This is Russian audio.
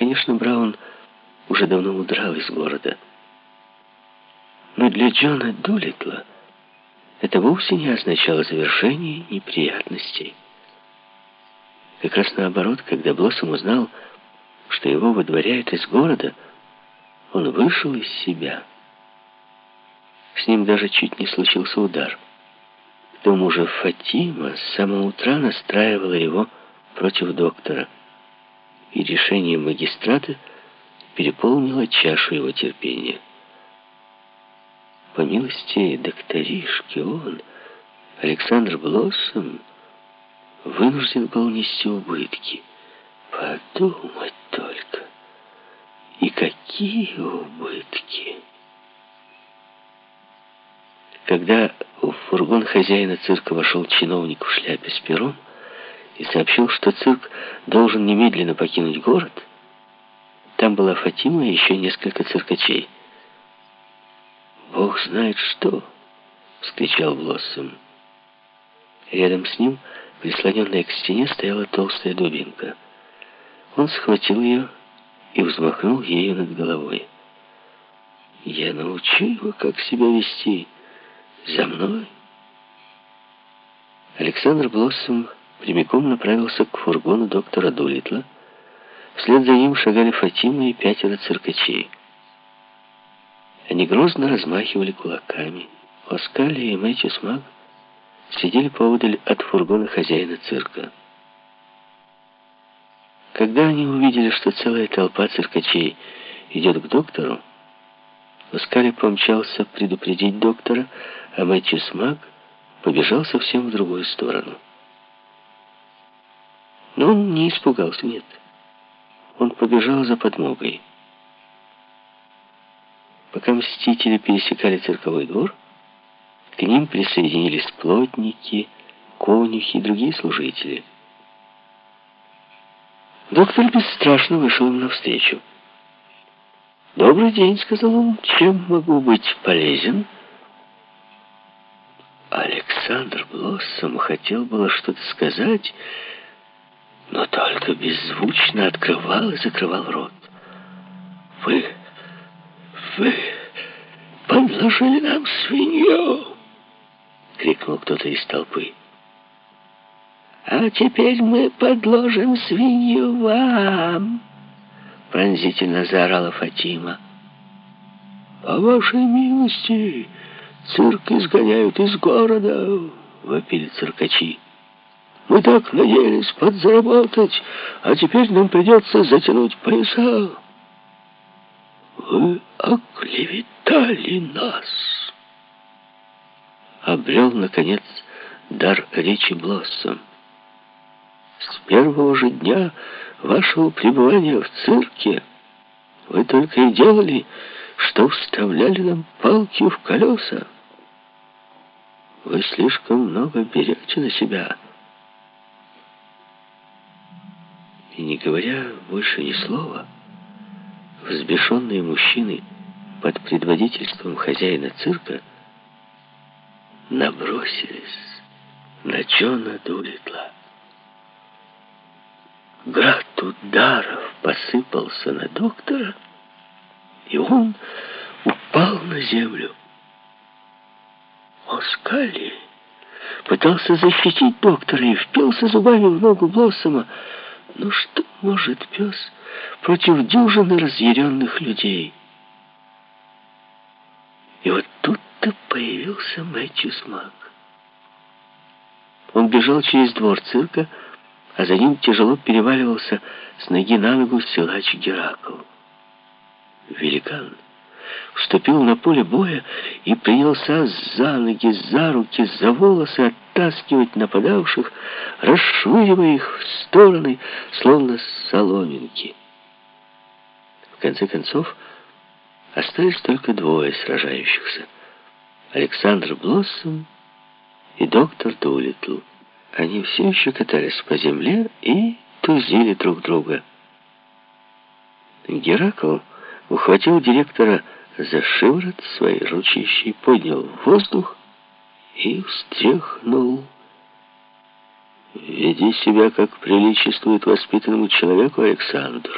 Конечно, Браун уже давно удрал из города. Но для Джона Дулитла это вовсе не означало завершение неприятностей. Как раз наоборот, когда Блоссом узнал, что его выдворяют из города, он вышел из себя. С ним даже чуть не случился удар. К тому же Фатима с самого утра настраивала его против доктора, и решение магистрата переполнило чашу его терпения. По милости докторишки он, Александр Блоссом, вынужден был нести убытки. Подумать только. И какие убытки! Когда в фургон хозяина цирка вошел чиновник в шляпе с пером и сообщил, что цирк должен немедленно покинуть город, там была Фатима и еще несколько циркачей. «Бог знает что!» — вскричал Блоссом. Рядом с ним, прислоненная к стене, стояла толстая дубинка. Он схватил ее и взмахнул ею над головой. «Я научу его, как себя вести. За мной!» Александр Блоссом прямиком направился к фургону доктора Дулитла. Вслед за ним шагали Фатима и пятеро циркачей. Они грозно размахивали кулаками. Оскали и Мэтью Смаг сидели поодаль от фургона хозяина цирка. Когда они увидели, что целая толпа циркачей идет к доктору, Оскали помчался предупредить доктора, а Мэтью Смаг побежал совсем в другую сторону. Но он не испугался, нет. Он побежал за подмогой. Пока мстители пересекали цирковой двор, к ним присоединились плотники, конюхи и другие служители. Доктор бесстрашно вышел им навстречу. «Добрый день», — сказал он, — «чем могу быть полезен?» Александр Блоссом хотел было что-то сказать, но только беззвучно открывал и закрывал рот. «Вы... вы подложили нам свинью!» — крикнул кто-то из толпы. «А теперь мы подложим свинью вам!» — пронзительно заорала Фатима. «По вашей милости цирк изгоняют из города!» — вопили циркачи. Мы так надеялись подзаработать, а теперь нам придется затянуть пояса. Вы оклеветали нас. Обрел, наконец, дар речи Блоссом. С первого же дня вашего пребывания в цирке вы только и делали, что вставляли нам палки в колеса. Вы слишком много берете на себя, — И не говоря больше ни слова, взбешенные мужчины под предводительством хозяина цирка набросились на Джона Дулитла. Град ударов посыпался на доктора, и он упал на землю. Оскали пытался защитить доктора и впился зубами в ногу Блоссома, ну что может пес против дюжины разъяренных людей? И вот тут-то появился Мэтью Смак. Он бежал через двор цирка, а за ним тяжело переваливался с ноги на ногу силач Геракл. Великан вступил на поле боя и принялся за ноги, за руки, за волосы оттаскивать нападавших, расшвыривая их в стороны, словно соломинки. В конце концов, остались только двое сражающихся. Александр Блоссом и доктор Дулитл. Они все еще катались по земле и тузили друг друга. Геракл ухватил директора за шиворот своей ручищей, поднял в воздух и встряхнул. «Веди себя, как приличествует воспитанному человеку, Александр»,